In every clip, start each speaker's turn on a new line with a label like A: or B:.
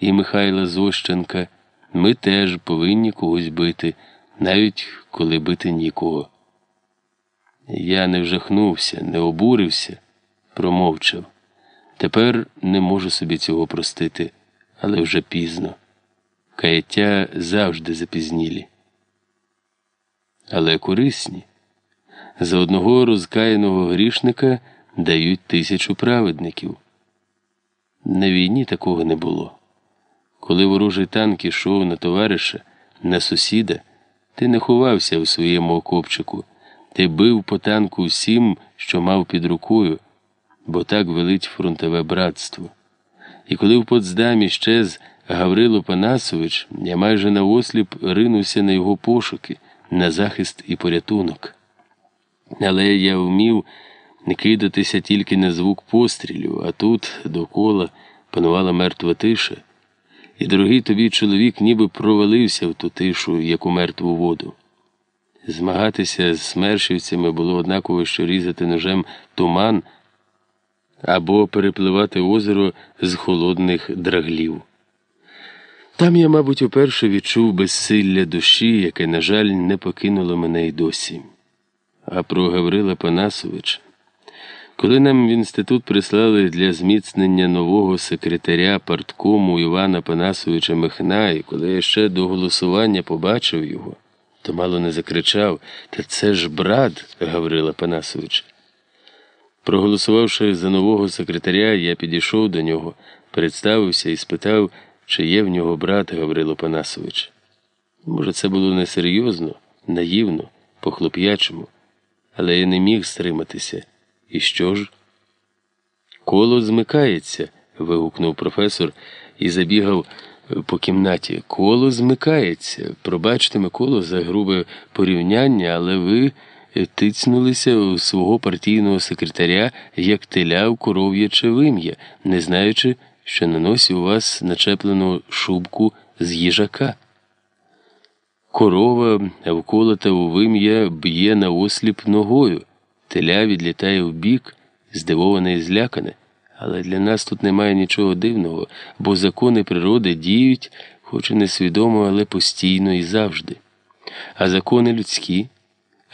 A: і Михайла Зощенка, ми теж повинні когось бити, навіть коли бити нікого. Я не вжахнувся, не обурився, промовчав. Тепер не можу собі цього простити, але вже пізно. Каяття завжди запізнілі. Але корисні. За одного розкаяного грішника дають тисячу праведників. На війні такого не було. Коли ворожий танк ішов на товариша, на сусіда, ти не ховався у своєму окопчику, ти бив по танку всім, що мав під рукою, бо так велить фронтове братство. І коли в Потсдамі щез Гаврило Панасович, я майже наосліп ринувся на його пошуки, на захист і порятунок. Але я вмів не кидатися тільки на звук пострілів, а тут довкола панувала мертва тиша, і дорогий тобі чоловік ніби провалився в ту тишу, як у мертву воду. Змагатися з смершівцями було однаково, що різати ножем туман або перепливати озеро з холодних драглів. Там я, мабуть, уперше відчув безсилля душі, яке, на жаль, не покинуло мене й досі. А про Гаврила Панасовича. Коли нам в інститут прислали для зміцнення нового секретаря парткому Івана Панасовича Михна, і коли я ще до голосування побачив його, то мало не закричав Та це ж брат Гаврила Панасовича. Проголосувавши за нового секретаря, я підійшов до нього, представився і спитав, чи є в нього брат Гаврило Панасович. Може, це було несерйозно, наївно, по-хлоп'ячому, але я не міг стриматися. І що ж? Коло змикається. вигукнув професор і забігав по кімнаті. Коло змикається. Пробачте, Миколо, за грубе порівняння, але ви тицнулися у свого партійного секретаря, як теля в коров'яче вим'я, не знаючи, що на носі у вас начеплено шубку з їжака. Корова, вколота у вим'я, б'є на осліп ногою. Теля відлітає вбік, здивоване і злякане, але для нас тут немає нічого дивного, бо закони природи діють, хоч і несвідомо, але постійно і завжди. А закони людські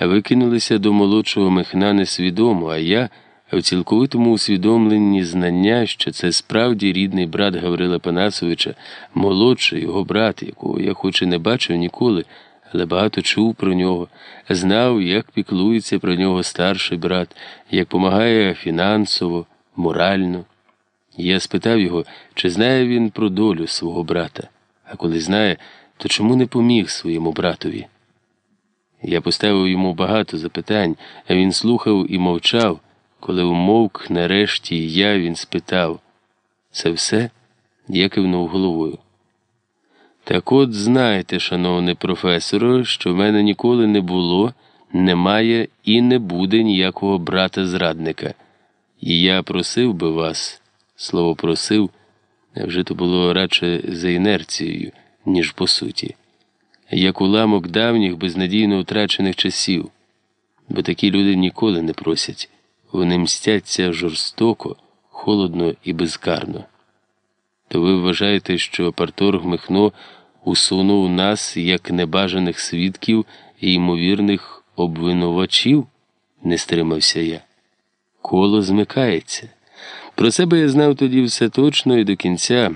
A: викинулися до молодшого мехна несвідомо, а я в цілковитому усвідомленні знання, що це справді рідний брат Гаврила Панасовича, молодший його брат, якого я хоч і не бачив ніколи але багато чув про нього, знав, як піклується про нього старший брат, як помагає фінансово, морально. Я спитав його, чи знає він про долю свого брата, а коли знає, то чому не поміг своєму братові? Я поставив йому багато запитань, а він слухав і мовчав. Коли умовк, нарешті я він спитав це все? Я кивнув головою. Так от знайте, шановний професоре, що в мене ніколи не було, немає і не буде ніякого брата зрадника. І я просив би вас, слово просив, вже то було радше за інерцією, ніж по суті, як уламок давніх безнадійно втрачених часів, бо такі люди ніколи не просять, вони мстяться жорстоко, холодно і безкарно то ви вважаєте, що парторг Михно усунув нас як небажаних свідків і ймовірних обвинувачів? не стримався я. Коло змикається. Про себе я знав тоді все точно і до кінця,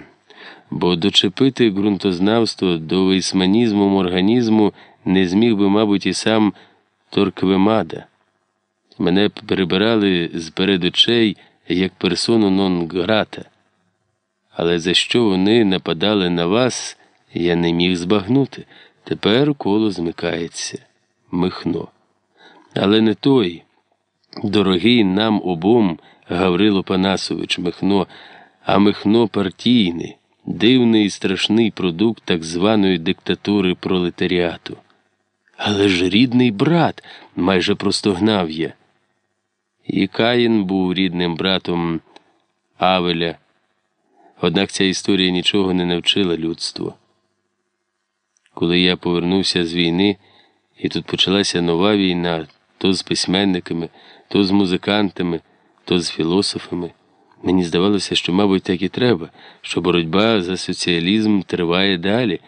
A: бо дочепити ґрунтознавство до вейсманізму організму не зміг би, мабуть, і сам Торквемада. Мене перебирали з перед очей як персону нон грата але за що вони нападали на вас, я не міг збагнути. Тепер коло змикається. Михно. Але не той, дорогий нам обом Гаврило Панасович Михно, а Михно партійний, дивний і страшний продукт так званої диктатури пролетаріату. Але ж рідний брат, майже простогнав я. І Каїн був рідним братом Авеля. Однак ця історія нічого не навчила людство. Коли я повернувся з війни, і тут почалася нова війна то з письменниками, то з музикантами, то з філософами, Мені здавалося, що, мабуть, так і треба, що боротьба за соціалізм триває далі.